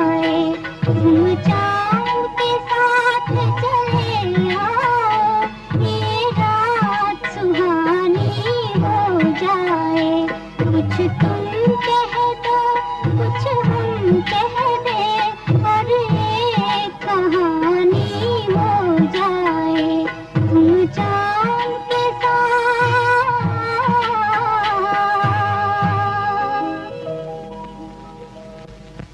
जाए तुम जाए